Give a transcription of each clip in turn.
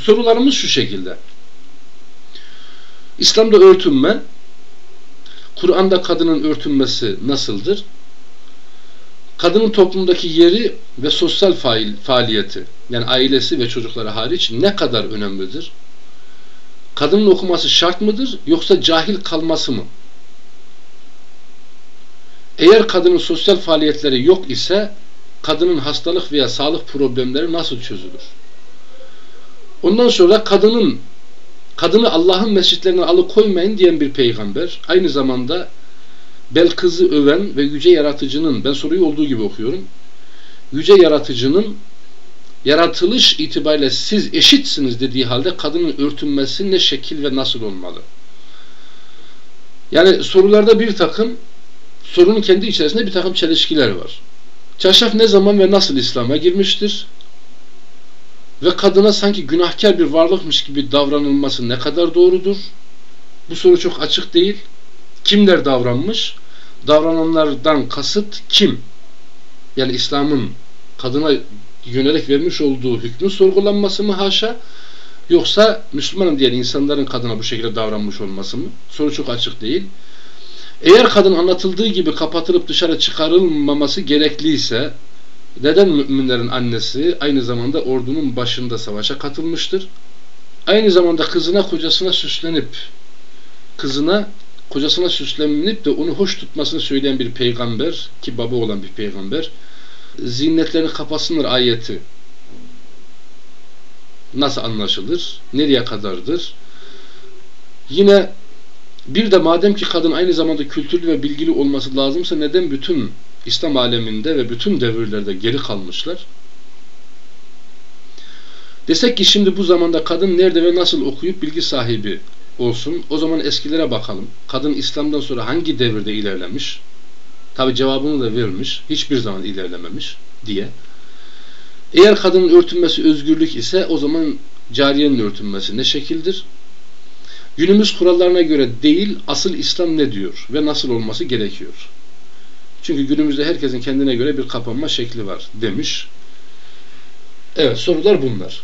sorularımız şu şekilde. İslam'da örtünme, Kur'an'da kadının örtünmesi nasıldır? Kadının toplumdaki yeri ve sosyal fail, faaliyeti, yani ailesi ve çocukları hariç ne kadar önemlidir? Kadının okuması şart mıdır yoksa cahil kalması mı? Eğer kadının sosyal faaliyetleri yok ise kadının hastalık veya sağlık problemleri nasıl çözülür? Ondan sonra kadının kadını Allah'ın mescitlerine alıkoymayın diyen bir peygamber aynı zamanda Belkız'ı öven ve yüce yaratıcının ben soruyu olduğu gibi okuyorum yüce yaratıcının yaratılış itibariyle siz eşitsiniz dediği halde kadının örtünmesi ne şekil ve nasıl olmalı? Yani sorularda bir takım sorunun kendi içerisinde bir takım çelişkiler var. Çarşaf ne zaman ve nasıl İslam'a girmiştir? Ve kadına sanki günahkar bir varlıkmış gibi davranılması ne kadar doğrudur? Bu soru çok açık değil. Kimler davranmış? Davrananlardan kasıt kim? Yani İslam'ın kadına yönelik vermiş olduğu hükmün sorgulanması mı haşa? Yoksa Müslümanım diyen insanların kadına bu şekilde davranmış olması mı? Soru çok açık değil. Eğer kadın anlatıldığı gibi kapatılıp dışarı çıkarılmaması gerekliyse neden müminlerin annesi aynı zamanda ordunun başında savaşa katılmıştır? Aynı zamanda kızına kocasına süslenip kızına kocasına süslenip de onu hoş tutmasını söyleyen bir peygamber ki baba olan bir peygamber ziynetlerini kapasınlar ayeti nasıl anlaşılır? Nereye kadardır? Yine bir de madem ki kadın aynı zamanda kültürlü ve bilgili olması lazımsa neden bütün İslam aleminde ve bütün devirlerde geri kalmışlar? Desek ki şimdi bu zamanda kadın nerede ve nasıl okuyup bilgi sahibi olsun? O zaman eskilere bakalım. Kadın İslam'dan sonra hangi devirde ilerlemiş? Tabi cevabını da vermiş. Hiçbir zaman ilerlememiş diye. Eğer kadının örtünmesi özgürlük ise o zaman cariyenin örtünmesi ne şekildir? Günümüz kurallarına göre değil, asıl İslam ne diyor ve nasıl olması gerekiyor? Çünkü günümüzde herkesin kendine göre bir kapanma şekli var demiş. Evet sorular bunlar.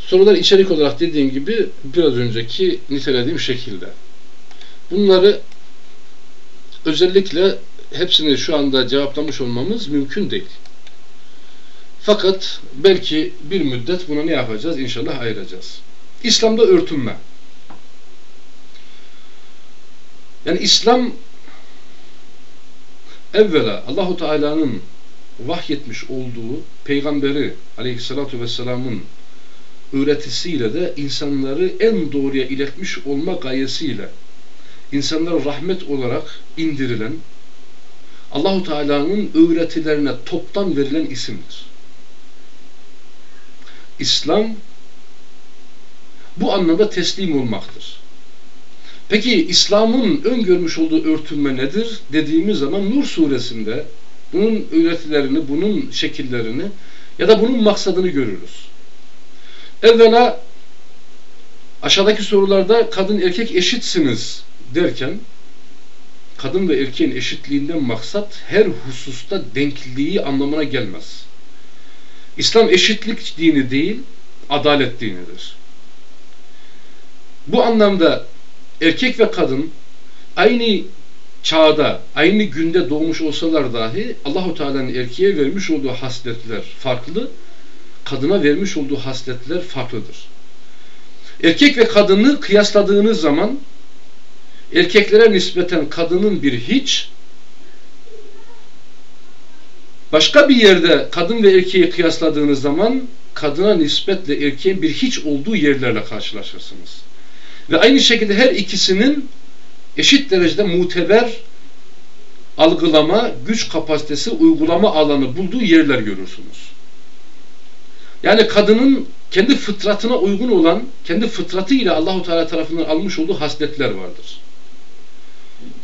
Sorular içerik olarak dediğim gibi biraz önceki nitelediğim şekilde. Bunları özellikle hepsini şu anda cevaplamış olmamız mümkün değil. Fakat belki bir müddet buna ne yapacağız? İnşallah ayıracağız. İslam'da örtünme. Yani İslam evvela Allahu Teala'nın vahyetmiş olduğu peygamberi aleyhissalatu vesselamın öğretisiyle de insanları en doğruya iletmiş olma gayesiyle insanlara rahmet olarak indirilen Allahu Teala'nın öğretilerine toptan verilen isimdir. İslam bu anlamda teslim olmaktır. Peki İslam'ın öngörmüş olduğu örtünme nedir? Dediğimiz zaman Nur suresinde bunun öğretilerini, bunun şekillerini ya da bunun maksadını görürüz. Evvela aşağıdaki sorularda kadın erkek eşitsiniz derken kadın ve erkeğin eşitliğinden maksat her hususta denkliği anlamına gelmez. İslam eşitlik dini değil, adalet dinidir. Bu anlamda erkek ve kadın aynı çağda, aynı günde doğmuş olsalar dahi Allahu Teala'nın erkeğe vermiş olduğu hasletler farklı, kadına vermiş olduğu hasletler farklıdır. Erkek ve kadını kıyasladığınız zaman erkeklere nispeten kadının bir hiç, başka bir yerde kadın ve erkeği kıyasladığınız zaman kadına nispetle erkeğin bir hiç olduğu yerlerle karşılaşırsınız. Ve aynı şekilde her ikisinin eşit derecede muteber algılama, güç kapasitesi, uygulama alanı bulduğu yerler görürsünüz. Yani kadının kendi fıtratına uygun olan, kendi fıtratı ile Allahu Teala tarafından almış olduğu hasletler vardır.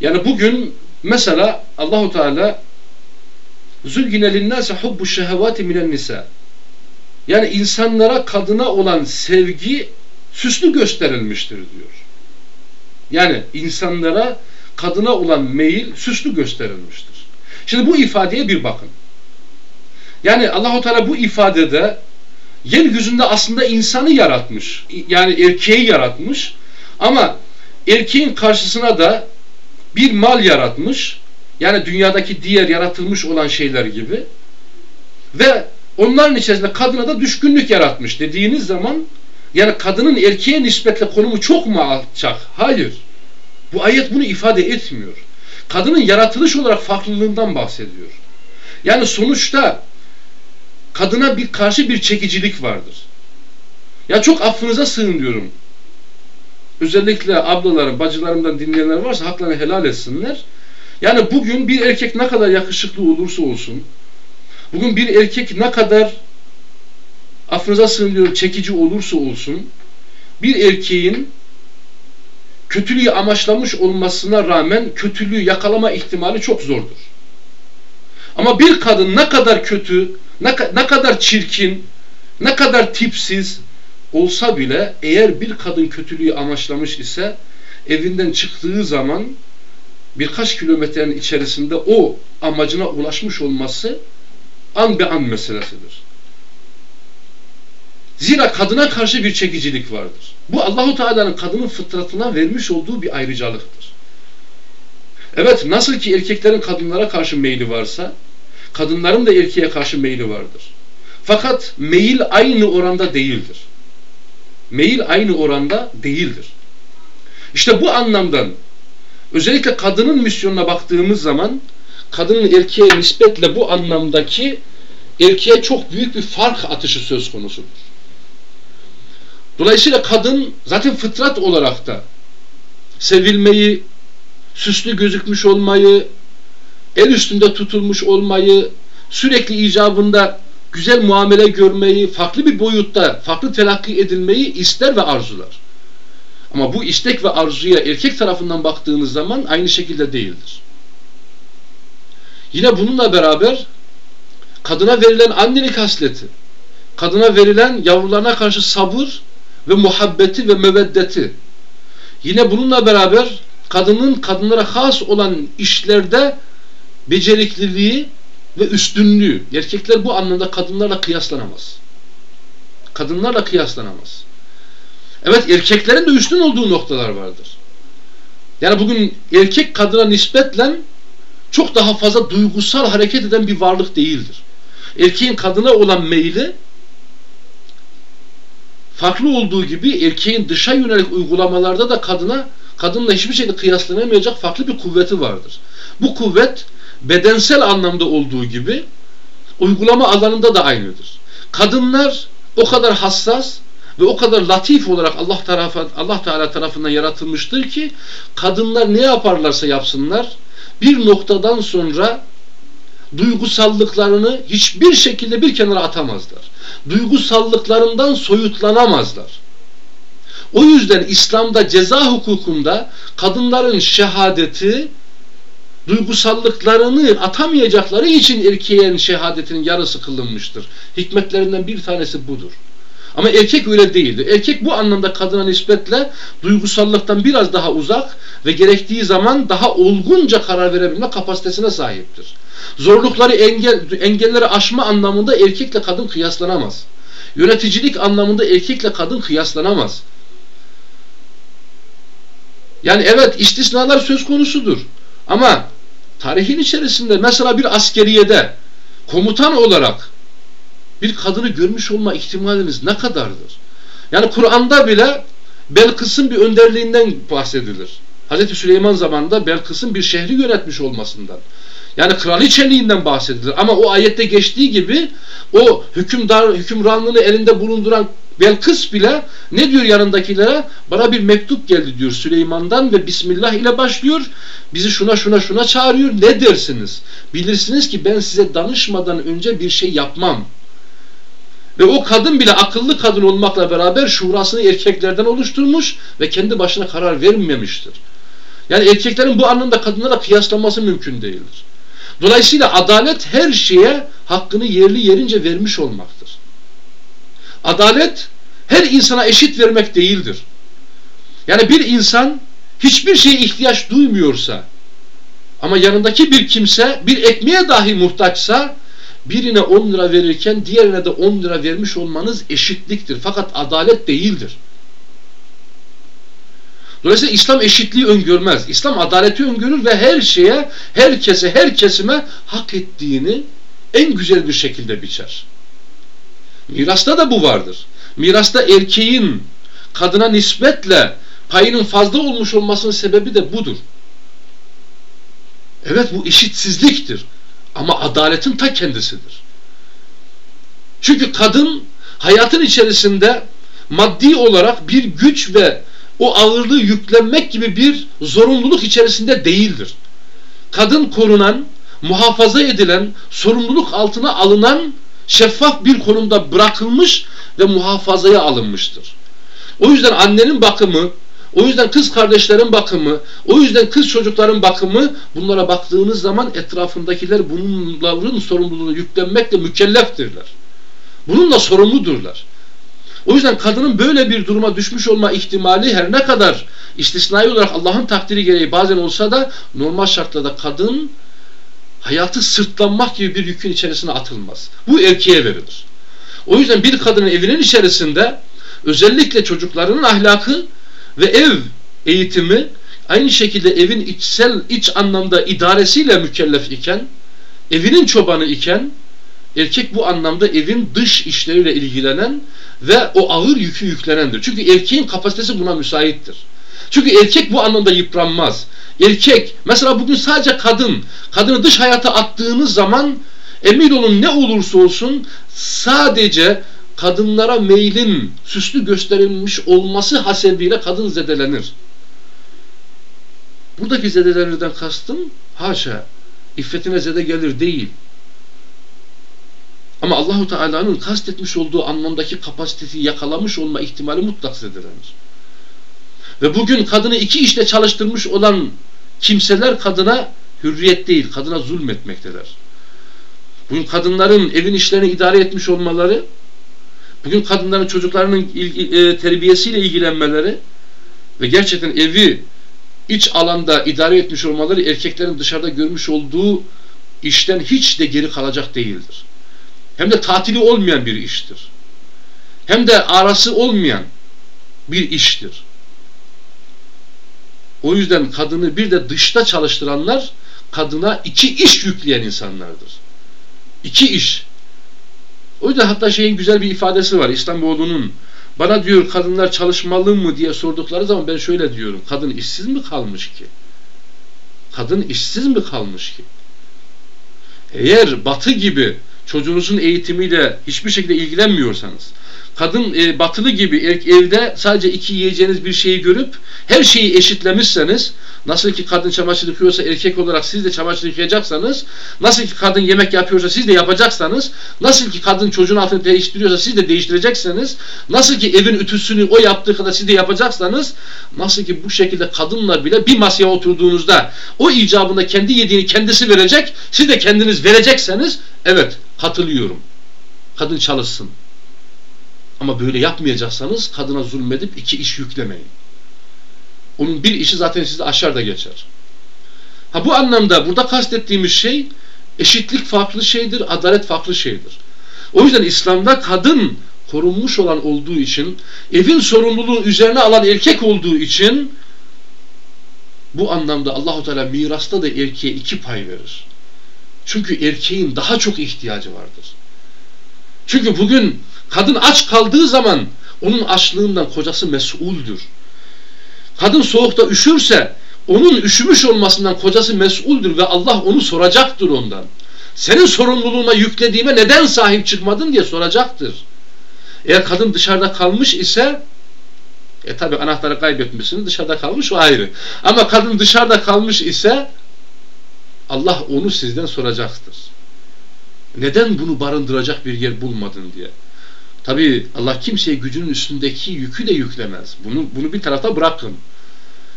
Yani bugün mesela Allahu Teala Zülgine hubbu şehevâti minen nisa. Yani insanlara kadına olan sevgi süslü gösterilmiştir diyor. Yani insanlara kadına olan meyil süslü gösterilmiştir. Şimdi bu ifadeye bir bakın. Yani Allahu Teala bu ifadede yeryüzünde aslında insanı yaratmış. Yani erkeği yaratmış. Ama erkeğin karşısına da bir mal yaratmış. Yani dünyadaki diğer yaratılmış olan şeyler gibi. Ve onların içerisinde kadına da düşkünlük yaratmış dediğiniz zaman yani kadının erkeğe nispetle konumu çok mu alçak? Hayır. Bu ayet bunu ifade etmiyor. Kadının yaratılış olarak farklılığından bahsediyor. Yani sonuçta kadına bir karşı bir çekicilik vardır. Ya çok affınıza sığınıyorum. Özellikle ablalarım, bacılarımdan dinleyenler varsa haklarını helal etsinler. Yani bugün bir erkek ne kadar yakışıklı olursa olsun, bugün bir erkek ne kadar affınıza sığınıyorum çekici olursa olsun, bir erkeğin kötülüğü amaçlamış olmasına rağmen kötülüğü yakalama ihtimali çok zordur. Ama bir kadın ne kadar kötü, ne, kadar çirkin, ne kadar tipsiz olsa bile eğer bir kadın kötülüğü amaçlamış ise evinden çıktığı zaman birkaç kilometrenin içerisinde o amacına ulaşmış olması an be an meselesidir. Zira kadına karşı bir çekicilik vardır. Bu Allahu Teala'nın kadının fıtratına vermiş olduğu bir ayrıcalıktır. Evet nasıl ki erkeklerin kadınlara karşı meyli varsa kadınların da erkeğe karşı meyli vardır. Fakat meyil aynı oranda değildir. Meyil aynı oranda değildir. İşte bu anlamdan özellikle kadının misyonuna baktığımız zaman kadının erkeğe nispetle bu anlamdaki erkeğe çok büyük bir fark atışı söz konusudur. Dolayısıyla kadın zaten fıtrat olarak da sevilmeyi, süslü gözükmüş olmayı, el üstünde tutulmuş olmayı, sürekli icabında güzel muamele görmeyi, farklı bir boyutta, farklı telakki edilmeyi ister ve arzular. Ama bu istek ve arzuya erkek tarafından baktığınız zaman aynı şekilde değildir. Yine bununla beraber kadına verilen annelik hasleti, kadına verilen yavrularına karşı sabır ve muhabbeti ve meveddeti. Yine bununla beraber kadının kadınlara has olan işlerde becerikliliği ve üstünlüğü. Erkekler bu anlamda kadınlarla kıyaslanamaz. Kadınlarla kıyaslanamaz. Evet erkeklerin de üstün olduğu noktalar vardır. Yani bugün erkek kadına nispetle çok daha fazla duygusal hareket eden bir varlık değildir. Erkeğin kadına olan meyli farklı olduğu gibi erkeğin dışa yönelik uygulamalarda da kadına kadınla hiçbir şekilde kıyaslanamayacak farklı bir kuvveti vardır. Bu kuvvet bedensel anlamda olduğu gibi uygulama alanında da aynıdır. Kadınlar o kadar hassas ve o kadar latif olarak Allah tarafı Allah Teala tarafından yaratılmıştır ki kadınlar ne yaparlarsa yapsınlar bir noktadan sonra duygusallıklarını hiçbir şekilde bir kenara atamazlar. Duygusallıklarından soyutlanamazlar. O yüzden İslam'da ceza hukukunda kadınların şehadeti duygusallıklarını atamayacakları için erkeğin şehadetinin yarısı kılınmıştır. Hikmetlerinden bir tanesi budur. Ama erkek öyle değildir. Erkek bu anlamda kadına nispetle duygusallıktan biraz daha uzak ve gerektiği zaman daha olgunca karar verebilme kapasitesine sahiptir. Zorlukları engel, engelleri aşma anlamında erkekle kadın kıyaslanamaz. Yöneticilik anlamında erkekle kadın kıyaslanamaz. Yani evet istisnalar söz konusudur. Ama tarihin içerisinde mesela bir askeriyede komutan olarak bir kadını görmüş olma ihtimaliniz ne kadardır? Yani Kur'an'da bile Belkıs'ın bir önderliğinden bahsedilir. Hz. Süleyman zamanında Belkıs'ın bir şehri yönetmiş olmasından. Yani kraliçeliğinden bahsedilir. Ama o ayette geçtiği gibi o hükümdar, hükümranlığını elinde bulunduran Belkıs bile ne diyor yanındakilere? Bana bir mektup geldi diyor Süleyman'dan ve Bismillah ile başlıyor. Bizi şuna şuna şuna çağırıyor. Ne dersiniz? Bilirsiniz ki ben size danışmadan önce bir şey yapmam. Ve o kadın bile akıllı kadın olmakla beraber şurasını erkeklerden oluşturmuş ve kendi başına karar vermemiştir. Yani erkeklerin bu anlamda kadınlara kıyaslaması mümkün değildir. Dolayısıyla adalet her şeye hakkını yerli yerince vermiş olmaktır. Adalet her insana eşit vermek değildir. Yani bir insan hiçbir şeye ihtiyaç duymuyorsa ama yanındaki bir kimse bir ekmeğe dahi muhtaçsa birine 10 lira verirken diğerine de 10 lira vermiş olmanız eşitliktir. Fakat adalet değildir. Dolayısıyla İslam eşitliği öngörmez. İslam adaleti öngörür ve her şeye, herkese, her kesime hak ettiğini en güzel bir şekilde biçer. Mirasta da bu vardır. Mirasta erkeğin kadına nispetle payının fazla olmuş olmasının sebebi de budur. Evet bu eşitsizliktir. Ama adaletin ta kendisidir. Çünkü kadın hayatın içerisinde maddi olarak bir güç ve o ağırlığı yüklenmek gibi bir zorunluluk içerisinde değildir. Kadın korunan, muhafaza edilen, sorumluluk altına alınan şeffaf bir konumda bırakılmış ve muhafazaya alınmıştır. O yüzden annenin bakımı, o yüzden kız kardeşlerin bakımı, o yüzden kız çocukların bakımı bunlara baktığınız zaman etrafındakiler bunların sorumluluğunu yüklenmekle mükelleftirler. Bununla sorumludurlar. O yüzden kadının böyle bir duruma düşmüş olma ihtimali her ne kadar istisnai olarak Allah'ın takdiri gereği bazen olsa da normal şartlarda kadın hayatı sırtlanmak gibi bir yükün içerisine atılmaz. Bu erkeğe verilir. O yüzden bir kadının evinin içerisinde özellikle çocuklarının ahlakı ve ev eğitimi aynı şekilde evin içsel iç anlamda idaresiyle mükellef iken evinin çobanı iken erkek bu anlamda evin dış işleriyle ilgilenen ve o ağır yükü yüklenendir. Çünkü erkeğin kapasitesi buna müsaittir. Çünkü erkek bu anlamda yıpranmaz. Erkek mesela bugün sadece kadın kadını dış hayata attığınız zaman emin olun ne olursa olsun sadece kadınlara meylin süslü gösterilmiş olması hasebiyle kadın zedelenir. Buradaki zedelenirden kastım haşa iffetine zede gelir değil. Ama Allahu Teala'nın kastetmiş olduğu anlamdaki kapasitesi yakalamış olma ihtimali mutlak zedelenir. Ve bugün kadını iki işte çalıştırmış olan kimseler kadına hürriyet değil, kadına zulmetmekteler. Bugün kadınların evin işlerini idare etmiş olmaları, bugün kadınların çocuklarının e, terbiyesiyle ilgilenmeleri ve gerçekten evi iç alanda idare etmiş olmaları erkeklerin dışarıda görmüş olduğu işten hiç de geri kalacak değildir. Hem de tatili olmayan bir iştir. Hem de arası olmayan bir iştir. O yüzden kadını bir de dışta çalıştıranlar kadına iki iş yükleyen insanlardır. İki iş. O yüzden hatta şeyin güzel bir ifadesi var İstanbul'un. Bana diyor kadınlar çalışmalı mı diye sordukları zaman ben şöyle diyorum. Kadın işsiz mi kalmış ki? Kadın işsiz mi kalmış ki? Eğer batı gibi çocuğunuzun eğitimiyle hiçbir şekilde ilgilenmiyorsanız, kadın e, batılı gibi evde sadece iki yiyeceğiniz bir şeyi görüp her şeyi eşitlemişseniz nasıl ki kadın çamaşır yıkıyorsa erkek olarak siz de çamaşır yıkayacaksanız nasıl ki kadın yemek yapıyorsa siz de yapacaksanız nasıl ki kadın çocuğun altını değiştiriyorsa siz de değiştirecekseniz nasıl ki evin ütüsünü o yaptığı kadar siz de yapacaksanız nasıl ki bu şekilde kadınlar bile bir masaya oturduğunuzda o icabında kendi yediğini kendisi verecek siz de kendiniz verecekseniz evet katılıyorum kadın çalışsın ama böyle yapmayacaksanız kadına zulmedip iki iş yüklemeyin. Onun bir işi zaten sizi aşar da geçer. Ha bu anlamda burada kastettiğimiz şey eşitlik farklı şeydir, adalet farklı şeydir. O yüzden İslam'da kadın korunmuş olan olduğu için, evin sorumluluğu üzerine alan erkek olduğu için bu anlamda Allahu Teala mirasta da erkeğe iki pay verir. Çünkü erkeğin daha çok ihtiyacı vardır. Çünkü bugün Kadın aç kaldığı zaman onun açlığından kocası mesuldür. Kadın soğukta üşürse onun üşümüş olmasından kocası mesuldür ve Allah onu soracaktır ondan. Senin sorumluluğuna yüklediğime neden sahip çıkmadın diye soracaktır. Eğer kadın dışarıda kalmış ise e tabi anahtarı kaybetmişsiniz dışarıda kalmış o ayrı. Ama kadın dışarıda kalmış ise Allah onu sizden soracaktır. Neden bunu barındıracak bir yer bulmadın diye. Tabi Allah kimseye gücünün üstündeki yükü de yüklemez. Bunu, bunu bir tarafa bırakın.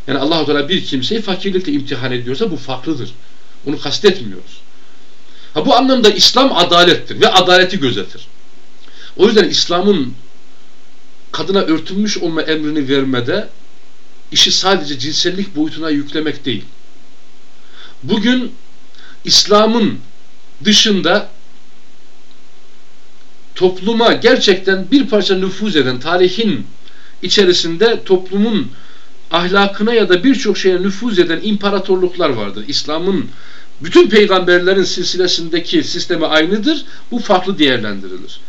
Yani allah Teala bir kimseyi fakirlikle imtihan ediyorsa bu farklıdır. Onu kastetmiyoruz. Ha bu anlamda İslam adalettir ve adaleti gözetir. O yüzden İslam'ın kadına örtünmüş olma emrini vermede işi sadece cinsellik boyutuna yüklemek değil. Bugün İslam'ın dışında topluma gerçekten bir parça nüfuz eden tarihin içerisinde toplumun ahlakına ya da birçok şeye nüfuz eden imparatorluklar vardır. İslam'ın bütün peygamberlerin silsilesindeki sistemi aynıdır. Bu farklı değerlendirilir.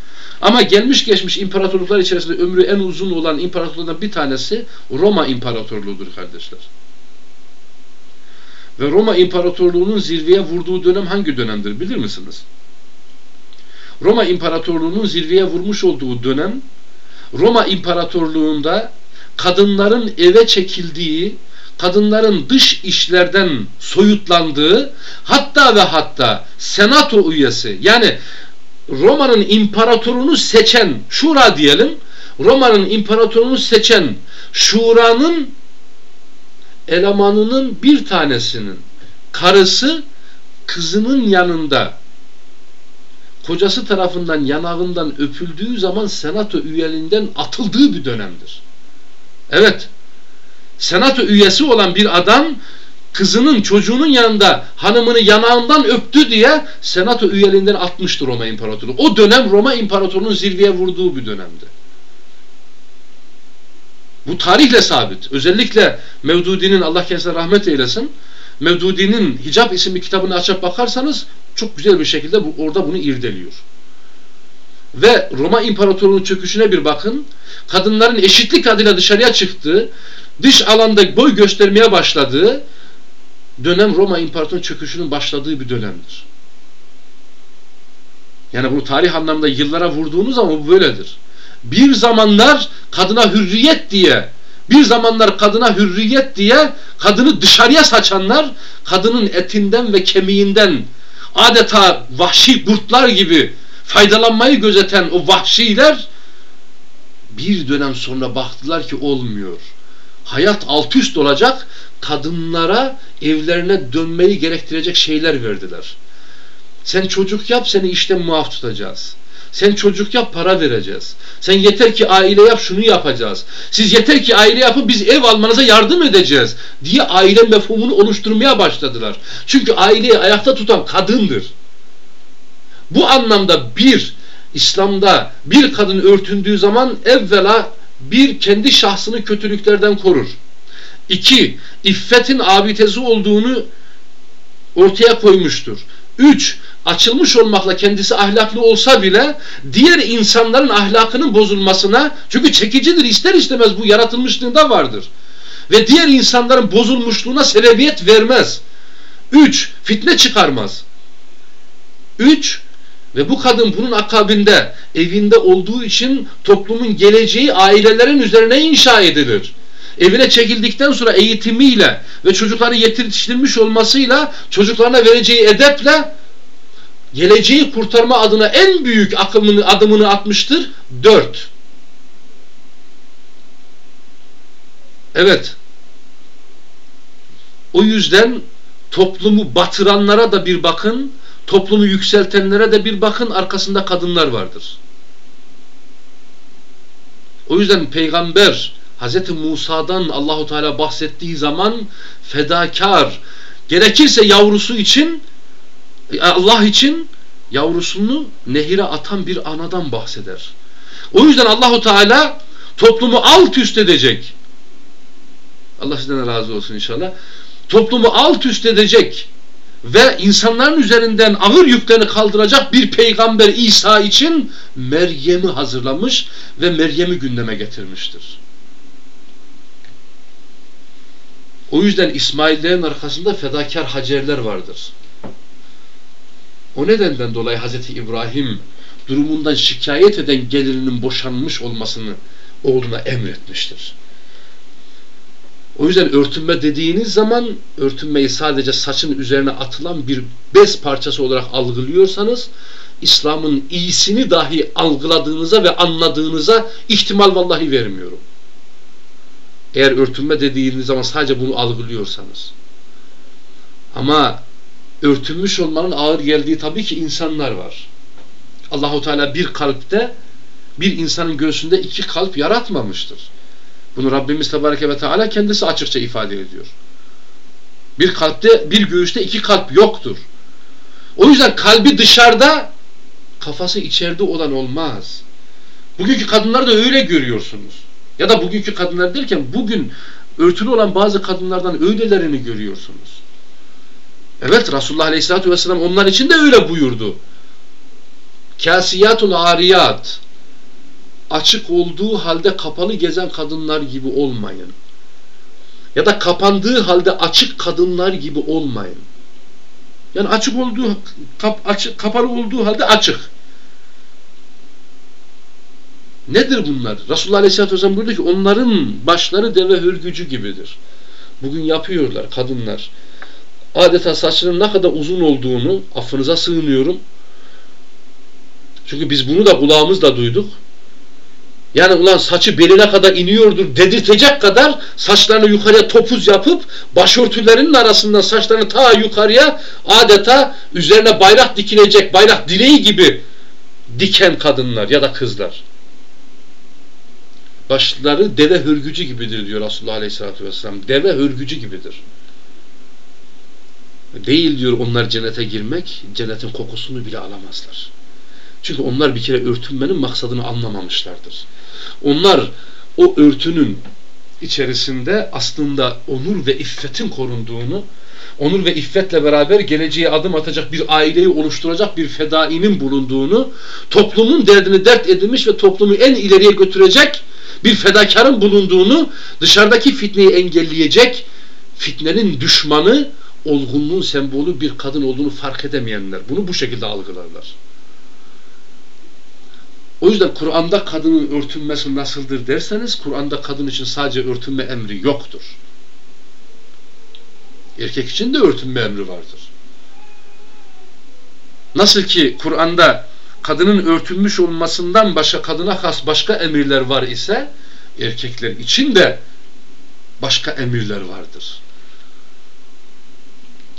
Ama gelmiş geçmiş imparatorluklar içerisinde ömrü en uzun olan imparatorluklardan bir tanesi Roma İmparatorluğu'dur kardeşler. Ve Roma İmparatorluğu'nun zirveye vurduğu dönem hangi dönemdir bilir misiniz? Roma İmparatorluğu'nun zirveye vurmuş olduğu dönem Roma İmparatorluğu'nda kadınların eve çekildiği, kadınların dış işlerden soyutlandığı, hatta ve hatta senato üyesi yani Roma'nın imparatorunu seçen şura diyelim, Roma'nın imparatorunu seçen şuranın elemanının bir tanesinin karısı kızının yanında kocası tarafından yanağından öpüldüğü zaman senato üyeliğinden atıldığı bir dönemdir. Evet. Senato üyesi olan bir adam kızının çocuğunun yanında hanımını yanağından öptü diye senato üyeliğinden atmıştır Roma İmparatorluğu. O dönem Roma İmparatorluğu'nun zirveye vurduğu bir dönemdi. Bu tarihle sabit. Özellikle Mevdudi'nin Allah kendisine rahmet eylesin. Mevdudi'nin Hicap isimli kitabını açıp bakarsanız çok güzel bir şekilde bu, orada bunu irdeliyor. Ve Roma İmparatorluğu'nun çöküşüne bir bakın. Kadınların eşitlik adıyla dışarıya çıktığı, dış alanda boy göstermeye başladığı dönem Roma İmparatorluğu'nun çöküşünün başladığı bir dönemdir. Yani bunu tarih anlamda yıllara vurduğunuz zaman bu böyledir. Bir zamanlar kadına hürriyet diye bir zamanlar kadına hürriyet diye kadını dışarıya saçanlar kadının etinden ve kemiğinden adeta vahşi kurtlar gibi faydalanmayı gözeten o vahşiler bir dönem sonra baktılar ki olmuyor. Hayat alt üst olacak kadınlara evlerine dönmeyi gerektirecek şeyler verdiler. Sen çocuk yap seni işten muaf tutacağız. Sen çocuk yap para vereceğiz. Sen yeter ki aile yap şunu yapacağız. Siz yeter ki aile yapın biz ev almanıza yardım edeceğiz diye aile mefhumunu oluşturmaya başladılar. Çünkü aileyi ayakta tutan kadındır. Bu anlamda bir İslam'da bir kadın örtündüğü zaman evvela bir kendi şahsını kötülüklerden korur. İki, iffetin abitesi olduğunu ortaya koymuştur. Üç, açılmış olmakla kendisi ahlaklı olsa bile diğer insanların ahlakının bozulmasına çünkü çekicidir ister istemez bu yaratılmışlığında vardır. Ve diğer insanların bozulmuşluğuna sebebiyet vermez. Üç, fitne çıkarmaz. Üç, ve bu kadın bunun akabinde evinde olduğu için toplumun geleceği ailelerin üzerine inşa edilir. Evine çekildikten sonra eğitimiyle ve çocukları yetiştirilmiş olmasıyla çocuklarına vereceği edeple geleceği kurtarma adına en büyük akımını, adımını atmıştır. Dört. Evet. O yüzden toplumu batıranlara da bir bakın, toplumu yükseltenlere de bir bakın, arkasında kadınlar vardır. O yüzden peygamber Hz. Musa'dan Allahu Teala bahsettiği zaman fedakar, gerekirse yavrusu için Allah için yavrusunu nehire atan bir anadan bahseder. O yüzden Allahu Teala toplumu alt üst edecek. Allah sizden razı olsun inşallah. Toplumu alt üst edecek ve insanların üzerinden ağır yüklerini kaldıracak bir peygamber İsa için Meryem'i hazırlamış ve Meryem'i gündeme getirmiştir. O yüzden İsmaillerin arkasında fedakar Hacerler vardır. O nedenden dolayı Hazreti İbrahim durumundan şikayet eden gelirinin boşanmış olmasını oğluna emretmiştir. O yüzden örtünme dediğiniz zaman örtünmeyi sadece saçın üzerine atılan bir bez parçası olarak algılıyorsanız İslam'ın iyisini dahi algıladığınıza ve anladığınıza ihtimal vallahi vermiyorum. Eğer örtünme dediğiniz zaman sadece bunu algılıyorsanız. Ama örtülmüş olmanın ağır geldiği tabii ki insanlar var. Allahu Teala bir kalpte bir insanın göğsünde iki kalp yaratmamıştır. Bunu Rabbimiz Tebareke ve Teala kendisi açıkça ifade ediyor. Bir kalpte, bir göğüste iki kalp yoktur. O yüzden kalbi dışarıda, kafası içeride olan olmaz. Bugünkü kadınları da öyle görüyorsunuz. Ya da bugünkü kadınlar derken bugün örtülü olan bazı kadınlardan öylelerini görüyorsunuz. Evet Resulullah Aleyhisselatü Vesselam onlar için de öyle buyurdu. Kasiyatul ariyat açık olduğu halde kapalı gezen kadınlar gibi olmayın. Ya da kapandığı halde açık kadınlar gibi olmayın. Yani açık olduğu kap, açık, kapalı olduğu halde açık. Nedir bunlar? Resulullah Aleyhisselatü Vesselam buyurdu ki onların başları deve hürgücü gibidir. Bugün yapıyorlar kadınlar. Adeta saçının ne kadar uzun olduğunu affınıza sığınıyorum. Çünkü biz bunu da kulağımızla duyduk. Yani ulan saçı beline kadar iniyordur dedirtecek kadar saçlarını yukarıya topuz yapıp başörtülerinin arasından saçlarını ta yukarıya adeta üzerine bayrak dikilecek bayrak direği gibi diken kadınlar ya da kızlar. Başları deve hörgücü gibidir diyor Resulullah Aleyhisselatü Vesselam. Deve hörgücü gibidir. Değil diyor onlar cennete girmek, cennetin kokusunu bile alamazlar. Çünkü onlar bir kere örtünmenin maksadını anlamamışlardır. Onlar o örtünün içerisinde aslında onur ve iffetin korunduğunu, onur ve iffetle beraber geleceğe adım atacak bir aileyi oluşturacak bir fedainin bulunduğunu, toplumun derdini dert edilmiş ve toplumu en ileriye götürecek bir fedakarın bulunduğunu, dışarıdaki fitneyi engelleyecek, fitnenin düşmanı, olgunluğun sembolü bir kadın olduğunu fark edemeyenler. Bunu bu şekilde algılarlar. O yüzden Kur'an'da kadının örtünmesi nasıldır derseniz Kur'an'da kadın için sadece örtünme emri yoktur. Erkek için de örtünme emri vardır. Nasıl ki Kur'an'da kadının örtünmüş olmasından başka kadına has başka emirler var ise erkekler için de başka emirler vardır.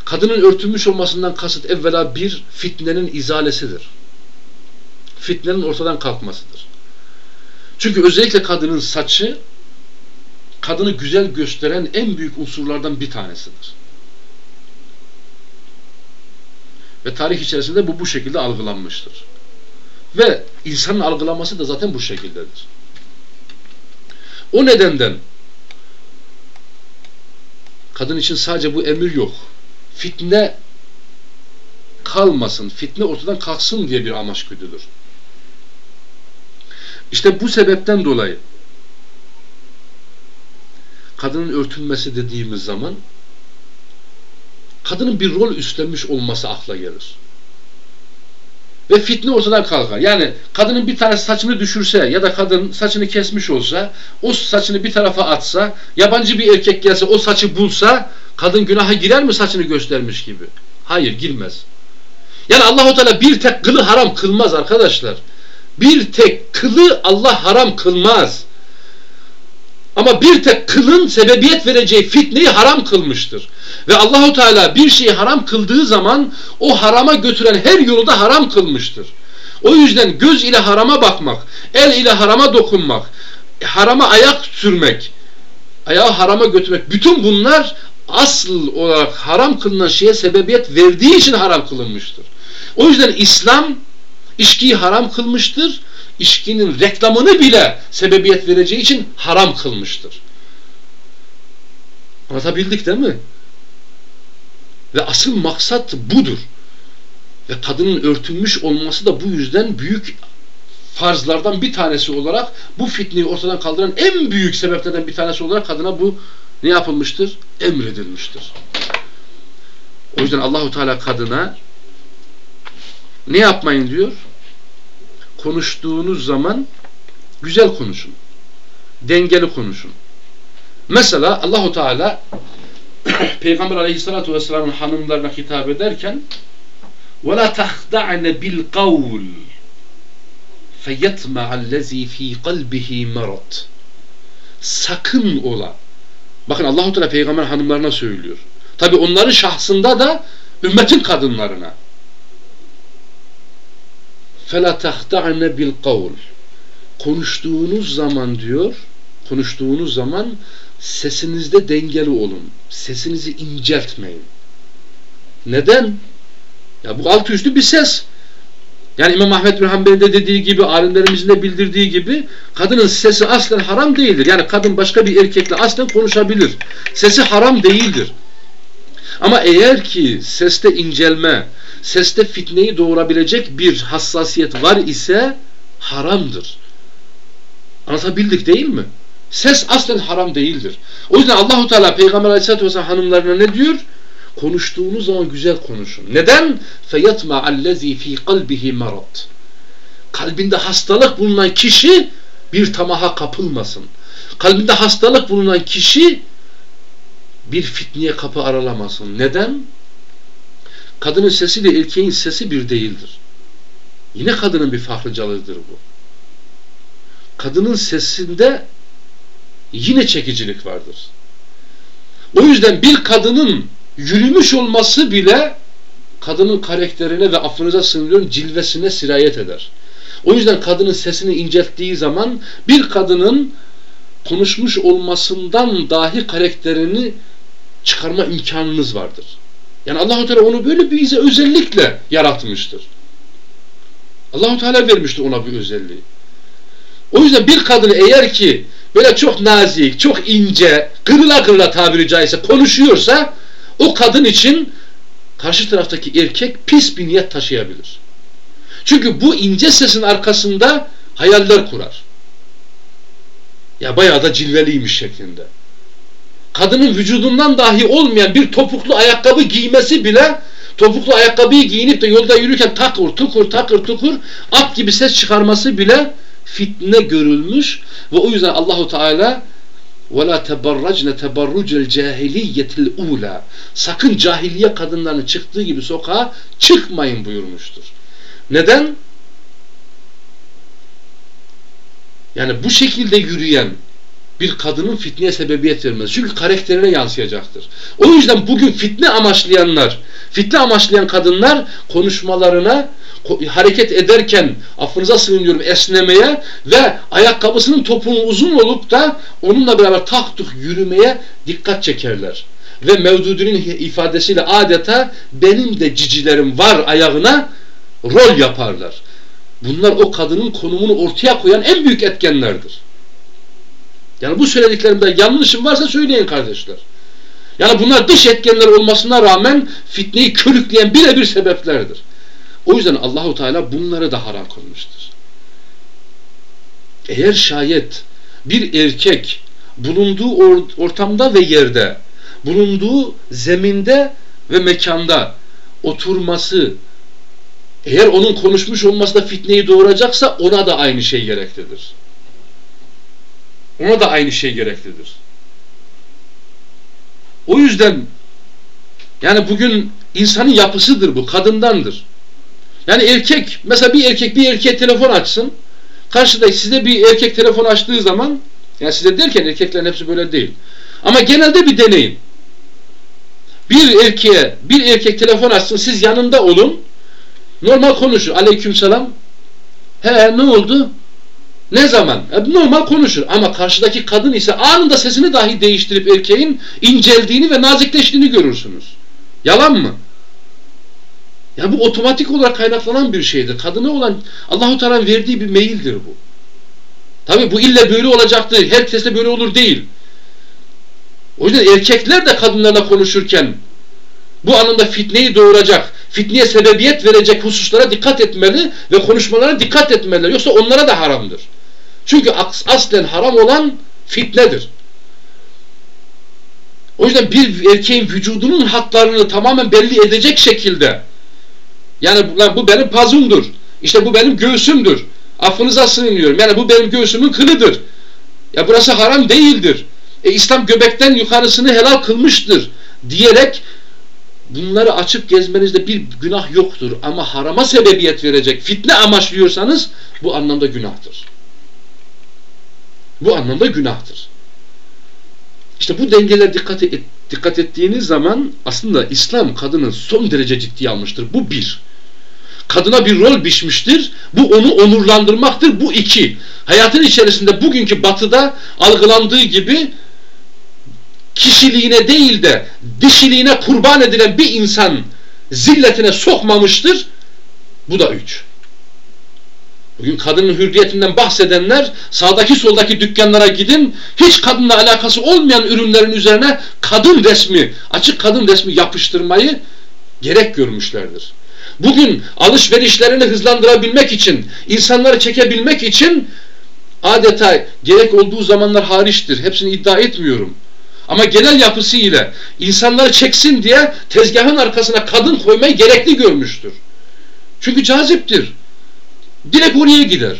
Kadının örtünmüş olmasından kasıt evvela bir fitnenin izalesidir fitnenin ortadan kalkmasıdır. Çünkü özellikle kadının saçı kadını güzel gösteren en büyük unsurlardan bir tanesidir. Ve tarih içerisinde bu bu şekilde algılanmıştır. Ve insanın algılaması da zaten bu şekildedir. O nedenden kadın için sadece bu emir yok. Fitne kalmasın, fitne ortadan kalksın diye bir amaç güdülür. İşte bu sebepten dolayı kadının örtünmesi dediğimiz zaman kadının bir rol üstlenmiş olması akla gelir. Ve fitne ortadan kalkar. Yani kadının bir tane saçını düşürse ya da kadın saçını kesmiş olsa o saçını bir tarafa atsa yabancı bir erkek gelse o saçı bulsa kadın günaha girer mi saçını göstermiş gibi? Hayır girmez. Yani Allahu Teala bir tek kılı haram kılmaz arkadaşlar bir tek kılı Allah haram kılmaz. Ama bir tek kılın sebebiyet vereceği fitneyi haram kılmıştır. Ve Allahu Teala bir şeyi haram kıldığı zaman o harama götüren her yolu da haram kılmıştır. O yüzden göz ile harama bakmak, el ile harama dokunmak, harama ayak sürmek, ayağı harama götürmek, bütün bunlar asıl olarak haram kılınan şeye sebebiyet verdiği için haram kılınmıştır. O yüzden İslam İçkiyi haram kılmıştır. İçkinin reklamını bile sebebiyet vereceği için haram kılmıştır. Anlatabildik değil mi? Ve asıl maksat budur. Ve kadının örtünmüş olması da bu yüzden büyük farzlardan bir tanesi olarak bu fitneyi ortadan kaldıran en büyük sebeplerden bir tanesi olarak kadına bu ne yapılmıştır? Emredilmiştir. O yüzden Allahu Teala kadına ne yapmayın diyor? konuştuğunuz zaman güzel konuşun. Dengeli konuşun. Mesela Allahu Teala Peygamber Aleyhissalatu vesselam'ın hanımlarına hitap ederken وَلَا تَخْدَعْنَ بِالْقَوْلِ فَيَطْمَعَ الَّذ۪ي ف۪ي قَلْبِهِ مَرَضٍ Sakın ola. Bakın Allahu Teala peygamber hanımlarına söylüyor. Tabi onların şahsında da ümmetin kadınlarına. فَلَا تَخْتَعْنَ بِالْقَوْلِ Konuştuğunuz zaman diyor, konuştuğunuz zaman sesinizde dengeli olun. Sesinizi inceltmeyin. Neden? Ya bu alt üstü bir ses. Yani İmam Ahmet bin Hanbel'in de dediği gibi, alimlerimizin de bildirdiği gibi kadının sesi aslen haram değildir. Yani kadın başka bir erkekle aslen konuşabilir. Sesi haram değildir. Ama eğer ki seste incelme, seste fitneyi doğurabilecek bir hassasiyet var ise haramdır. Anlatabildik değil mi? Ses aslen haram değildir. O yüzden Allahu Teala Peygamber Aleyhisselatü Vesselam hanımlarına ne diyor? Konuştuğunuz zaman güzel konuşun. Neden? فَيَطْمَعَ الَّذ۪ي ف۪ي قَلْبِهِ مَرَضٍ Kalbinde hastalık bulunan kişi bir tamaha kapılmasın. Kalbinde hastalık bulunan kişi bir fitneye kapı aralamasın. Neden? Kadının sesiyle erkeğin sesi bir değildir. Yine kadının bir farklıcalığıdır bu. Kadının sesinde yine çekicilik vardır. O yüzden bir kadının yürümüş olması bile kadının karakterine ve affınıza sığınıyorum cilvesine sirayet eder. O yüzden kadının sesini incelttiği zaman bir kadının konuşmuş olmasından dahi karakterini çıkarma imkanınız vardır. Yani Allahu Teala onu böyle bir bize özellikle yaratmıştır. Allahu Teala vermiştir ona bir özelliği. O yüzden bir kadını eğer ki böyle çok nazik, çok ince, kırıla kırıla tabiri caizse konuşuyorsa o kadın için karşı taraftaki erkek pis bir niyet taşıyabilir. Çünkü bu ince sesin arkasında hayaller kurar. Ya bayağı da cilveliymiş şeklinde Kadının vücudundan dahi olmayan bir topuklu ayakkabı giymesi bile topuklu ayakkabıyı giyinip de yolda yürürken takır tukur takır tukur at gibi ses çıkarması bile fitne görülmüş ve o yüzden Allahu Teala وَلَا تَبَرَّجْنَ تَبَرُّجَ الْجَاهِلِيَّةِ الْعُولَى Sakın cahiliye kadınlarının çıktığı gibi sokağa çıkmayın buyurmuştur. Neden? Yani bu şekilde yürüyen bir kadının fitneye sebebiyet vermez. Çünkü karakterine yansıyacaktır. O yüzden bugün fitne amaçlayanlar, fitne amaçlayan kadınlar konuşmalarına hareket ederken affınıza sığınıyorum esnemeye ve ayakkabısının topuğunun uzun olup da onunla beraber taktuk yürümeye dikkat çekerler. Ve Mevdudi'nin ifadesiyle adeta benim de cicilerim var ayağına rol yaparlar. Bunlar o kadının konumunu ortaya koyan en büyük etkenlerdir. Yani bu söylediklerimde yanlışım varsa söyleyin kardeşler. Yani bunlar dış etkenler olmasına rağmen fitneyi körükleyen birebir sebeplerdir. O yüzden Allahu Teala bunları da haram kılmıştır. Eğer şayet bir erkek bulunduğu ortamda ve yerde, bulunduğu zeminde ve mekanda oturması, eğer onun konuşmuş olması da fitneyi doğuracaksa ona da aynı şey gereklidir. Ona da aynı şey gereklidir. O yüzden yani bugün insanın yapısıdır bu, kadındandır. Yani erkek, mesela bir erkek bir erkeğe telefon açsın, karşıda size bir erkek telefon açtığı zaman, yani size derken erkeklerin hepsi böyle değil. Ama genelde bir deneyin. Bir erkeğe, bir erkek telefon açsın, siz yanında olun, normal konuşur. Aleykümselam. He ne oldu? Ne zaman? E, normal konuşur ama karşıdaki kadın ise anında sesini dahi değiştirip erkeğin inceldiğini ve nazikleştiğini görürsünüz. Yalan mı? Ya bu otomatik olarak kaynaklanan bir şeydir. Kadına olan Allahu Teala'nın verdiği bir meyildir bu. Tabi bu ille böyle olacaktır. Herkesle böyle olur değil. O yüzden erkekler de kadınlarla konuşurken bu anında fitneyi doğuracak, fitneye sebebiyet verecek hususlara dikkat etmeli ve konuşmalara dikkat etmeliler. Yoksa onlara da haramdır. Çünkü aslen haram olan fitnedir. O yüzden bir erkeğin vücudunun hatlarını tamamen belli edecek şekilde yani bu benim pazumdur. İşte bu benim göğsümdür. Affınıza sığınıyorum. Yani bu benim göğsümün kılıdır. Ya burası haram değildir. E İslam göbekten yukarısını helal kılmıştır diyerek bunları açıp gezmenizde bir günah yoktur. Ama harama sebebiyet verecek fitne amaçlıyorsanız bu anlamda günahtır. Bu anlamda günahtır. İşte bu dengeler dikkat, et, dikkat ettiğiniz zaman aslında İslam kadının son derece ciddiye almıştır. Bu bir. Kadına bir rol biçmiştir. Bu onu onurlandırmaktır. Bu iki. Hayatın içerisinde bugünkü batıda algılandığı gibi kişiliğine değil de dişiliğine kurban edilen bir insan zilletine sokmamıştır. Bu da üç. Bugün kadının hürriyetinden bahsedenler sağdaki soldaki dükkanlara gidin hiç kadınla alakası olmayan ürünlerin üzerine kadın resmi, açık kadın resmi yapıştırmayı gerek görmüşlerdir. Bugün alışverişlerini hızlandırabilmek için, insanları çekebilmek için adeta gerek olduğu zamanlar hariçtir. Hepsini iddia etmiyorum. Ama genel yapısı ile insanları çeksin diye tezgahın arkasına kadın koymayı gerekli görmüştür. Çünkü caziptir. Direkt oraya gider.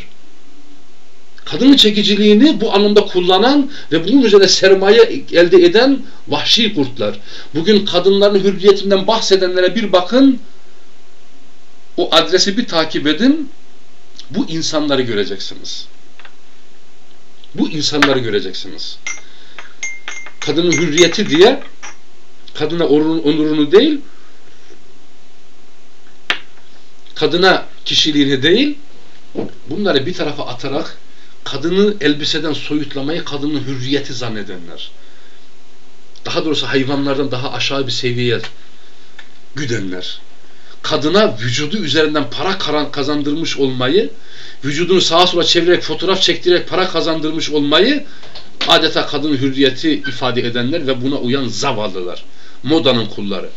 Kadının çekiciliğini bu anlamda kullanan ve bunun üzerine sermaye elde eden vahşi kurtlar. Bugün kadınların hürriyetinden bahsedenlere bir bakın. O adresi bir takip edin. Bu insanları göreceksiniz. Bu insanları göreceksiniz. Kadının hürriyeti diye kadına onurunu değil kadına kişiliğini değil bunları bir tarafa atarak kadını elbiseden soyutlamayı kadının hürriyeti zannedenler. Daha doğrusu hayvanlardan daha aşağı bir seviyeye güdenler. Kadına vücudu üzerinden para kazandırmış olmayı, vücudunu sağa sola çevirerek fotoğraf çektirerek para kazandırmış olmayı adeta kadın hürriyeti ifade edenler ve buna uyan zavallılar. Modanın kulları.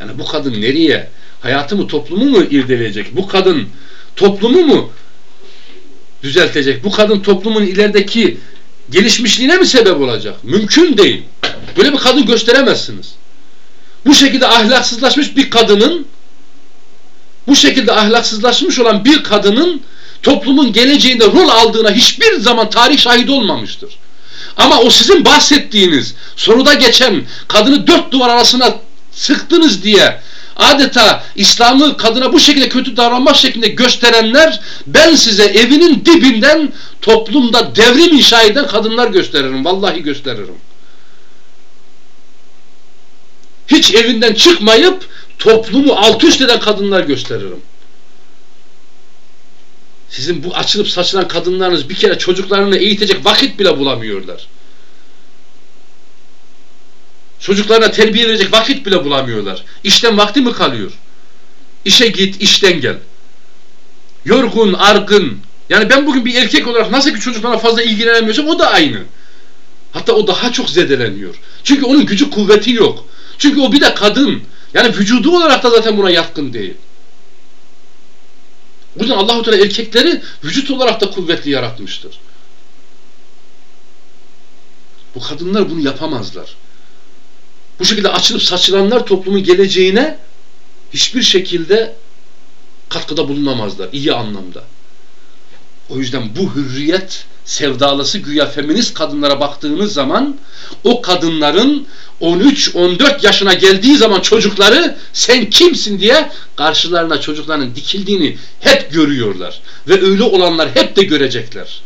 Yani bu kadın nereye? Hayatı mı toplumu mu irdeleyecek? Bu kadın toplumu mu düzeltecek? Bu kadın toplumun ilerideki gelişmişliğine mi sebep olacak? Mümkün değil. Böyle bir kadın gösteremezsiniz. Bu şekilde ahlaksızlaşmış bir kadının bu şekilde ahlaksızlaşmış olan bir kadının toplumun geleceğinde rol aldığına hiçbir zaman tarih şahit olmamıştır. Ama o sizin bahsettiğiniz soruda geçen kadını dört duvar arasına sıktınız diye adeta İslam'ı kadına bu şekilde kötü davranmak şeklinde gösterenler ben size evinin dibinden toplumda devrim inşa eden kadınlar gösteririm. Vallahi gösteririm. Hiç evinden çıkmayıp toplumu alt üst eden kadınlar gösteririm. Sizin bu açılıp saçılan kadınlarınız bir kere çocuklarını eğitecek vakit bile bulamıyorlar. Çocuklarına terbiye verecek vakit bile bulamıyorlar. İşten vakti mi kalıyor? İşe git, işten gel. Yorgun, argın. Yani ben bugün bir erkek olarak nasıl ki çocuklarına fazla ilgilenemiyorsam o da aynı. Hatta o daha çok zedeleniyor. Çünkü onun gücü kuvveti yok. Çünkü o bir de kadın. Yani vücudu olarak da zaten buna yatkın değil. Bu yüzden Allah-u Teala erkekleri vücut olarak da kuvvetli yaratmıştır. Bu kadınlar bunu yapamazlar. Bu şekilde açılıp saçılanlar toplumun geleceğine hiçbir şekilde katkıda bulunamazlar iyi anlamda. O yüzden bu hürriyet sevdalısı güya feminist kadınlara baktığınız zaman o kadınların 13-14 yaşına geldiği zaman çocukları sen kimsin diye karşılarına çocukların dikildiğini hep görüyorlar. Ve öyle olanlar hep de görecekler.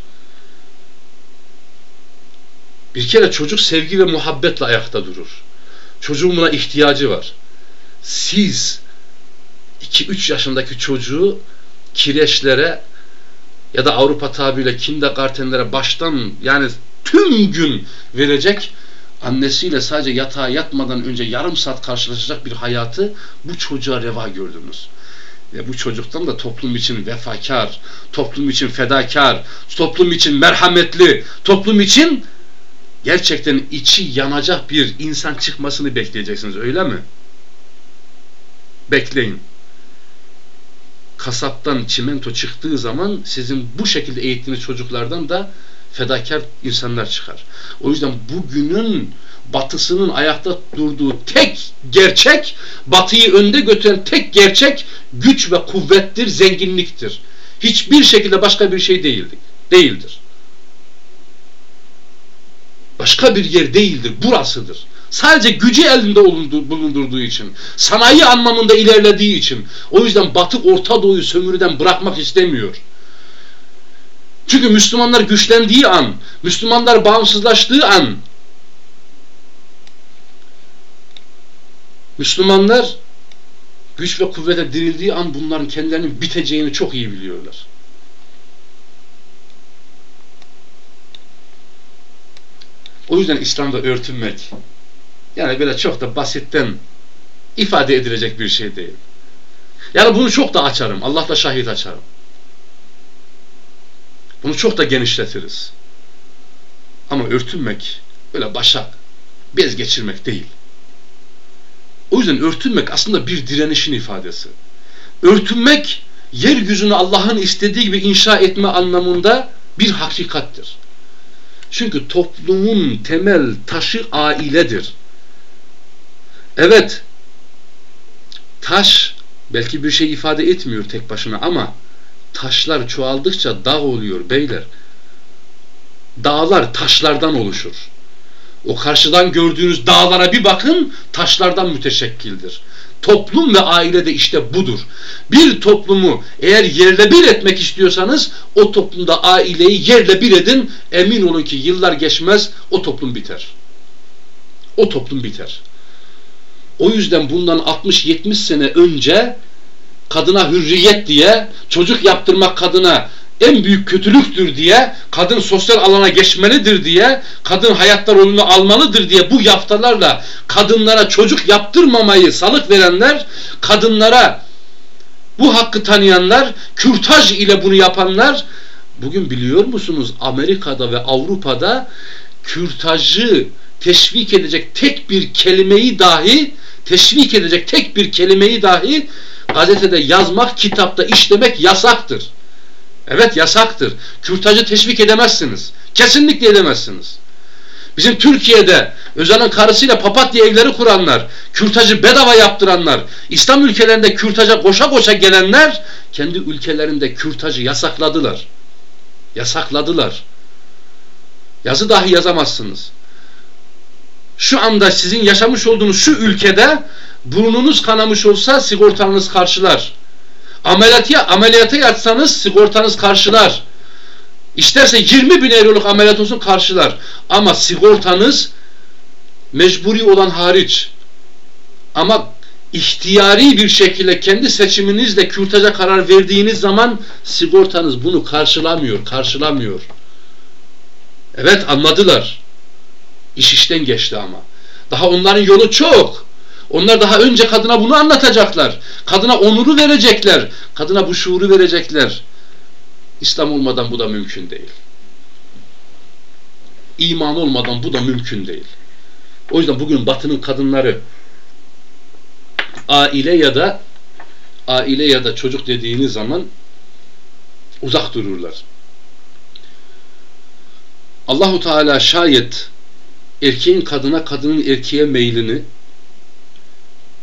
Bir kere çocuk sevgi ve muhabbetle ayakta durur. Çocuğun buna ihtiyacı var. Siz 2-3 yaşındaki çocuğu kireçlere ya da Avrupa tabiriyle kindergartenlere baştan yani tüm gün verecek annesiyle sadece yatağa yatmadan önce yarım saat karşılaşacak bir hayatı bu çocuğa reva gördünüz. Ve bu çocuktan da toplum için vefakar, toplum için fedakar, toplum için merhametli, toplum için gerçekten içi yanacak bir insan çıkmasını bekleyeceksiniz öyle mi? Bekleyin. Kasaptan çimento çıktığı zaman sizin bu şekilde eğittiğiniz çocuklardan da fedakar insanlar çıkar. O yüzden bugünün batısının ayakta durduğu tek gerçek, batıyı önde götüren tek gerçek güç ve kuvvettir, zenginliktir. Hiçbir şekilde başka bir şey değildir. Değildir. Başka bir yer değildir. Burasıdır. Sadece gücü elinde bulundurduğu için, sanayi anlamında ilerlediği için. O yüzden Batı Orta Doğu'yu sömürüden bırakmak istemiyor. Çünkü Müslümanlar güçlendiği an, Müslümanlar bağımsızlaştığı an, Müslümanlar güç ve kuvvete dirildiği an bunların kendilerinin biteceğini çok iyi biliyorlar. O yüzden İslam'da örtünmek yani böyle çok da basitten ifade edilecek bir şey değil. Yani bunu çok da açarım. Allah da şahit açarım. Bunu çok da genişletiriz. Ama örtünmek öyle başa bez geçirmek değil. O yüzden örtünmek aslında bir direnişin ifadesi. Örtünmek yeryüzünü Allah'ın istediği gibi inşa etme anlamında bir hakikattir. Çünkü toplumun temel taşı ailedir. Evet, taş belki bir şey ifade etmiyor tek başına ama taşlar çoğaldıkça dağ oluyor beyler. Dağlar taşlardan oluşur. O karşıdan gördüğünüz dağlara bir bakın taşlardan müteşekkildir. Toplum ve aile de işte budur. Bir toplumu eğer yerle bir etmek istiyorsanız o toplumda aileyi yerle bir edin. Emin olun ki yıllar geçmez o toplum biter. O toplum biter. O yüzden bundan 60-70 sene önce kadına hürriyet diye çocuk yaptırmak kadına en büyük kötülüktür diye, kadın sosyal alana geçmelidir diye, kadın hayatta rolünü almalıdır diye bu yaftalarla kadınlara çocuk yaptırmamayı salık verenler, kadınlara bu hakkı tanıyanlar, kürtaj ile bunu yapanlar, bugün biliyor musunuz Amerika'da ve Avrupa'da kürtajı teşvik edecek tek bir kelimeyi dahi teşvik edecek tek bir kelimeyi dahi gazetede yazmak, kitapta işlemek yasaktır. Evet yasaktır. Kürtajı teşvik edemezsiniz. Kesinlikle edemezsiniz. Bizim Türkiye'de Özal'ın karısıyla papatya evleri kuranlar, kürtajı bedava yaptıranlar, İslam ülkelerinde kürtaja koşa koşa gelenler kendi ülkelerinde kürtajı yasakladılar. Yasakladılar. Yazı dahi yazamazsınız. Şu anda sizin yaşamış olduğunuz şu ülkede burnunuz kanamış olsa sigortanız karşılar. Ameliyata, ameliyata yatsanız sigortanız karşılar. İsterse 20 bin euroluk ameliyat olsun karşılar. Ama sigortanız mecburi olan hariç. Ama ihtiyari bir şekilde kendi seçiminizle kürtaja karar verdiğiniz zaman sigortanız bunu karşılamıyor, karşılamıyor. Evet anladılar. İş işten geçti ama. Daha onların yolu çok. Onlar daha önce kadına bunu anlatacaklar. Kadına onuru verecekler. Kadına bu şuuru verecekler. İslam olmadan bu da mümkün değil. İman olmadan bu da mümkün değil. O yüzden bugün batının kadınları aile ya da aile ya da çocuk dediğiniz zaman uzak dururlar. Allahu Teala şayet erkeğin kadına, kadının erkeğe meylini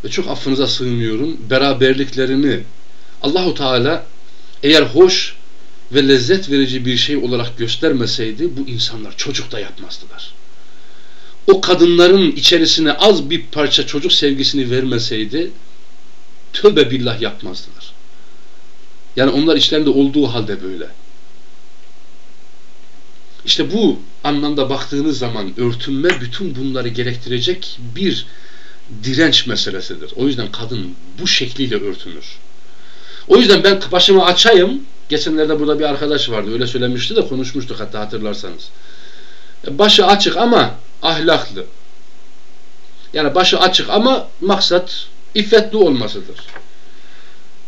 ve çok affınıza sığınıyorum beraberliklerini Allahu Teala eğer hoş ve lezzet verici bir şey olarak göstermeseydi bu insanlar çocuk da yapmazdılar. O kadınların içerisine az bir parça çocuk sevgisini vermeseydi tövbe billah yapmazdılar. Yani onlar içlerinde olduğu halde böyle. İşte bu anlamda baktığınız zaman örtünme bütün bunları gerektirecek bir direnç meselesidir. O yüzden kadın bu şekliyle örtünür. O yüzden ben başımı açayım. Geçenlerde burada bir arkadaş vardı. Öyle söylemişti de konuşmuştuk hatta hatırlarsanız. Başı açık ama ahlaklı. Yani başı açık ama maksat iffetli olmasıdır.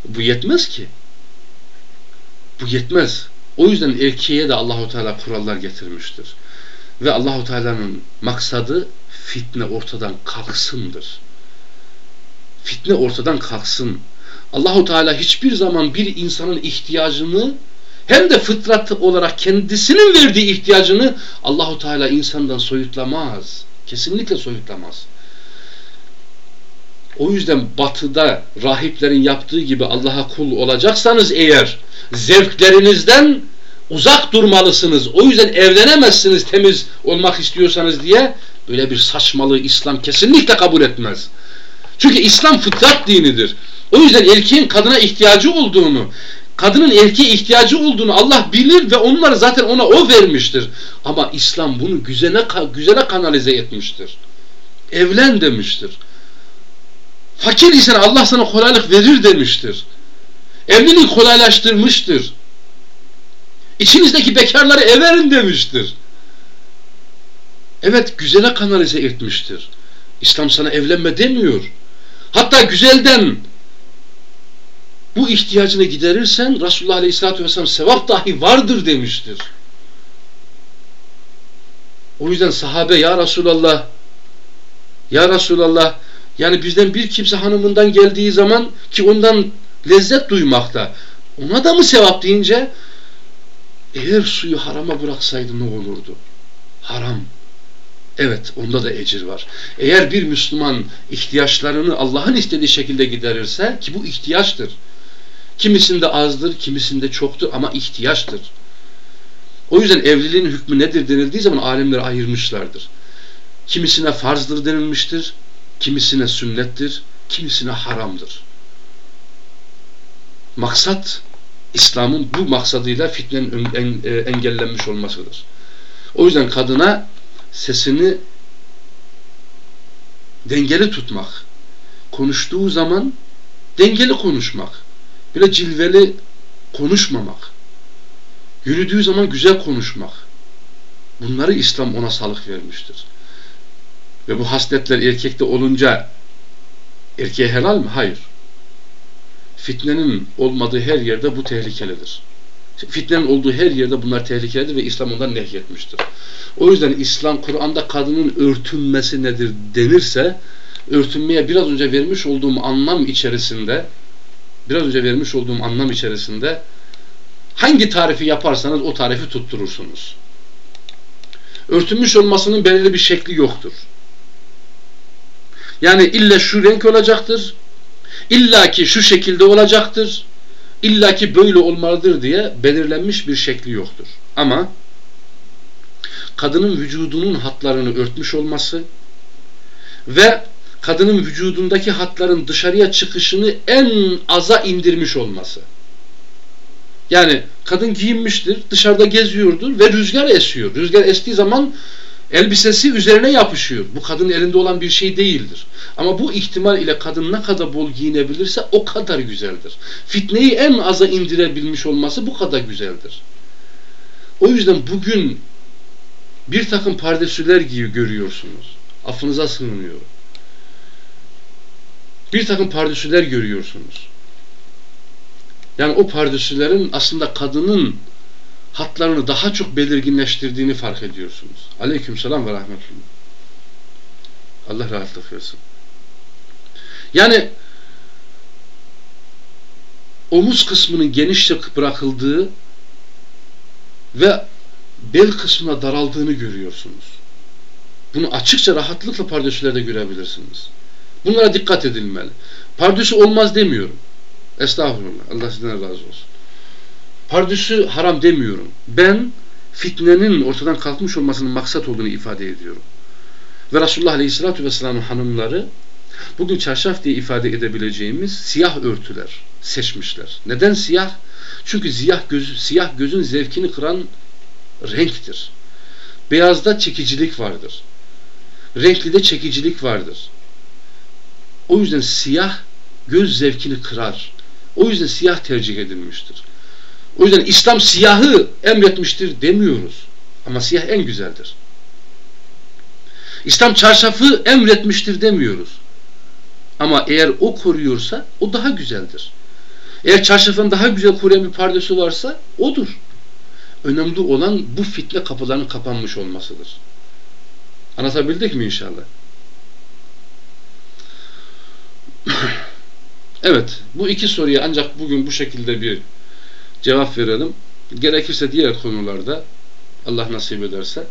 Bu yetmez ki. Bu yetmez. O yüzden erkeğe de Allahu Teala kurallar getirmiştir. Ve Allahu Teala'nın maksadı fitne ortadan kalksındır. Fitne ortadan kalksın. Allahu Teala hiçbir zaman bir insanın ihtiyacını hem de fıtrat olarak kendisinin verdiği ihtiyacını Allahu Teala insandan soyutlamaz. Kesinlikle soyutlamaz. O yüzden batıda rahiplerin yaptığı gibi Allah'a kul olacaksanız eğer zevklerinizden uzak durmalısınız. O yüzden evlenemezsiniz temiz olmak istiyorsanız diye böyle bir saçmalığı İslam kesinlikle kabul etmez. Çünkü İslam fıtrat dinidir. O yüzden erkeğin kadına ihtiyacı olduğunu, kadının erkeğe ihtiyacı olduğunu Allah bilir ve onları zaten ona o vermiştir. Ama İslam bunu güzele, güzele kanalize etmiştir. Evlen demiştir. Fakir isen Allah sana kolaylık verir demiştir. Evliliği kolaylaştırmıştır. İçinizdeki bekarları everin demiştir. Evet güzele kanalize etmiştir. İslam sana evlenme demiyor. Hatta güzelden bu ihtiyacını giderirsen Resulullah Aleyhisselatü Vesselam sevap dahi vardır demiştir. O yüzden sahabe ya Resulallah ya Resulallah yani bizden bir kimse hanımından geldiği zaman ki ondan lezzet duymakta ona da mı sevap deyince eğer suyu harama bıraksaydı ne olurdu? Haram. Evet onda da ecir var. Eğer bir Müslüman ihtiyaçlarını Allah'ın istediği şekilde giderirse ki bu ihtiyaçtır. Kimisinde azdır, kimisinde çoktur ama ihtiyaçtır. O yüzden evliliğin hükmü nedir denildiği zaman alimler ayırmışlardır. Kimisine farzdır denilmiştir, kimisine sünnettir, kimisine haramdır. Maksat İslam'ın bu maksadıyla fitnenin e, engellenmiş olmasıdır. O yüzden kadına sesini dengeli tutmak, konuştuğu zaman dengeli konuşmak, böyle cilveli konuşmamak, yürüdüğü zaman güzel konuşmak. Bunları İslam ona salık vermiştir. Ve bu hasletler erkekte olunca erkeğe helal mi? Hayır. Fitnenin olmadığı her yerde bu tehlikelidir. Fitnenin olduğu her yerde bunlar tehlikelidir ve İslam ondan nehyetmiştir. O yüzden İslam Kur'an'da kadının örtünmesi nedir denirse örtünmeye biraz önce vermiş olduğum anlam içerisinde biraz önce vermiş olduğum anlam içerisinde hangi tarifi yaparsanız o tarifi tutturursunuz. Örtünmüş olmasının belirli bir şekli yoktur. Yani illa şu renk olacaktır, illa ki şu şekilde olacaktır, illa ki böyle olmalıdır diye belirlenmiş bir şekli yoktur. Ama kadının vücudunun hatlarını örtmüş olması ve kadının vücudundaki hatların dışarıya çıkışını en aza indirmiş olması. Yani kadın giyinmiştir, dışarıda geziyordur ve rüzgar esiyor. Rüzgar estiği zaman elbisesi üzerine yapışıyor. Bu kadının elinde olan bir şey değildir. Ama bu ihtimal ile kadın ne kadar bol giyinebilirse o kadar güzeldir. Fitneyi en aza indirebilmiş olması bu kadar güzeldir. O yüzden bugün bir takım pardesüler giyiyor görüyorsunuz. Affınıza sığınıyorum. Bir takım pardesüler görüyorsunuz. Yani o pardesülerin aslında kadının hatlarını daha çok belirginleştirdiğini fark ediyorsunuz. Aleyküm selam ve rahmetullah. Allah rahatlık versin. Yani omuz kısmının genişçe bırakıldığı ve bel kısmına daraldığını görüyorsunuz. Bunu açıkça rahatlıkla pardesülerde görebilirsiniz. Bunlara dikkat edilmeli. Pardesü olmaz demiyorum. Estağfurullah. Allah sizden razı olsun. Pardüsü haram demiyorum. Ben fitnenin ortadan kalkmış olmasının maksat olduğunu ifade ediyorum. Ve Resulullah Aleyhisselatü Vesselam'ın hanımları bugün çarşaf diye ifade edebileceğimiz siyah örtüler seçmişler. Neden siyah? Çünkü siyah, göz, siyah gözün zevkini kıran renktir. Beyazda çekicilik vardır. Renkli de çekicilik vardır. O yüzden siyah göz zevkini kırar. O yüzden siyah tercih edilmiştir. O yüzden İslam siyahı emretmiştir demiyoruz. Ama siyah en güzeldir. İslam çarşafı emretmiştir demiyoruz. Ama eğer o koruyorsa o daha güzeldir. Eğer çarşafın daha güzel koruyan bir pardesi varsa odur. Önemli olan bu fitne kapılarının kapanmış olmasıdır. Anlatabildik mi inşallah? evet, bu iki soruya ancak bugün bu şekilde bir cevap verelim. Gerekirse diğer konularda Allah nasip ederse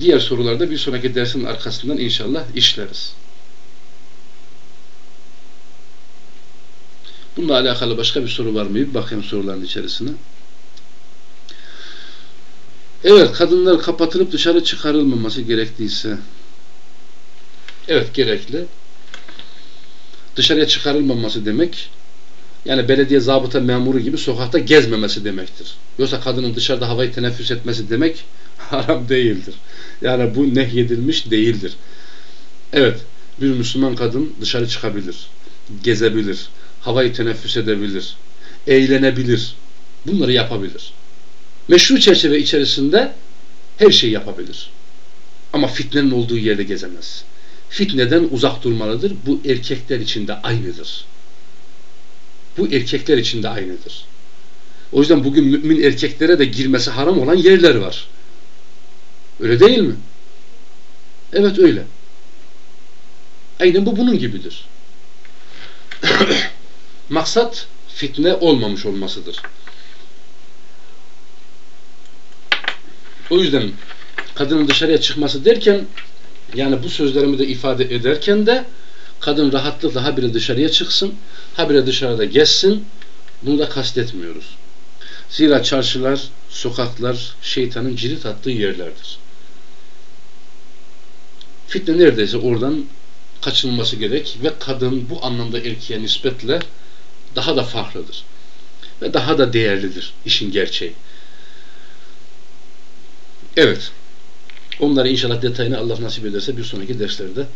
diğer sorularda bir sonraki dersin arkasından inşallah işleriz. Bununla alakalı başka bir soru var mı? Bir bakayım soruların içerisine. Evet, kadınlar kapatılıp dışarı çıkarılmaması gerektiyse evet gerekli. Dışarıya çıkarılmaması demek yani belediye zabıta memuru gibi sokakta gezmemesi demektir. Yoksa kadının dışarıda havayı teneffüs etmesi demek haram değildir. Yani bu nehyedilmiş değildir. Evet, bir Müslüman kadın dışarı çıkabilir, gezebilir, havayı teneffüs edebilir, eğlenebilir. Bunları yapabilir. Meşru çerçeve içerisinde her şeyi yapabilir. Ama fitnenin olduğu yerde gezemez. fitneden uzak durmalıdır. Bu erkekler için de aynıdır. Bu erkekler için de aynıdır. O yüzden bugün mümin erkeklere de girmesi haram olan yerler var. Öyle değil mi? Evet öyle. Aynen bu bunun gibidir. Maksat fitne olmamış olmasıdır. O yüzden kadının dışarıya çıkması derken yani bu sözlerimi de ifade ederken de kadın rahatlıkla habire dışarıya çıksın, habire dışarıda gezsin. Bunu da kastetmiyoruz. Zira çarşılar, sokaklar şeytanın cirit attığı yerlerdir. Fitne neredeyse oradan kaçınılması gerek ve kadın bu anlamda erkeğe nispetle daha da farklıdır. Ve daha da değerlidir işin gerçeği. Evet. Onları inşallah detayını Allah nasip ederse bir sonraki derslerde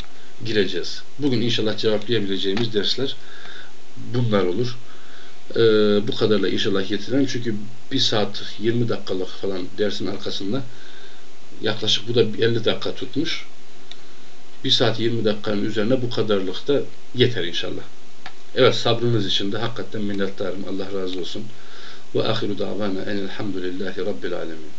gireceğiz. Bugün inşallah cevaplayabileceğimiz dersler bunlar olur. Ee, bu kadarla inşallah yetirelim. Çünkü bir saat 20 dakikalık falan dersin arkasında yaklaşık bu da 50 dakika tutmuş. Bir saat 20 dakikanın üzerine bu kadarlık da yeter inşallah. Evet sabrınız için de hakikaten minnettarım. Allah razı olsun. Ve ahiru davana enelhamdülillahi rabbil alemin.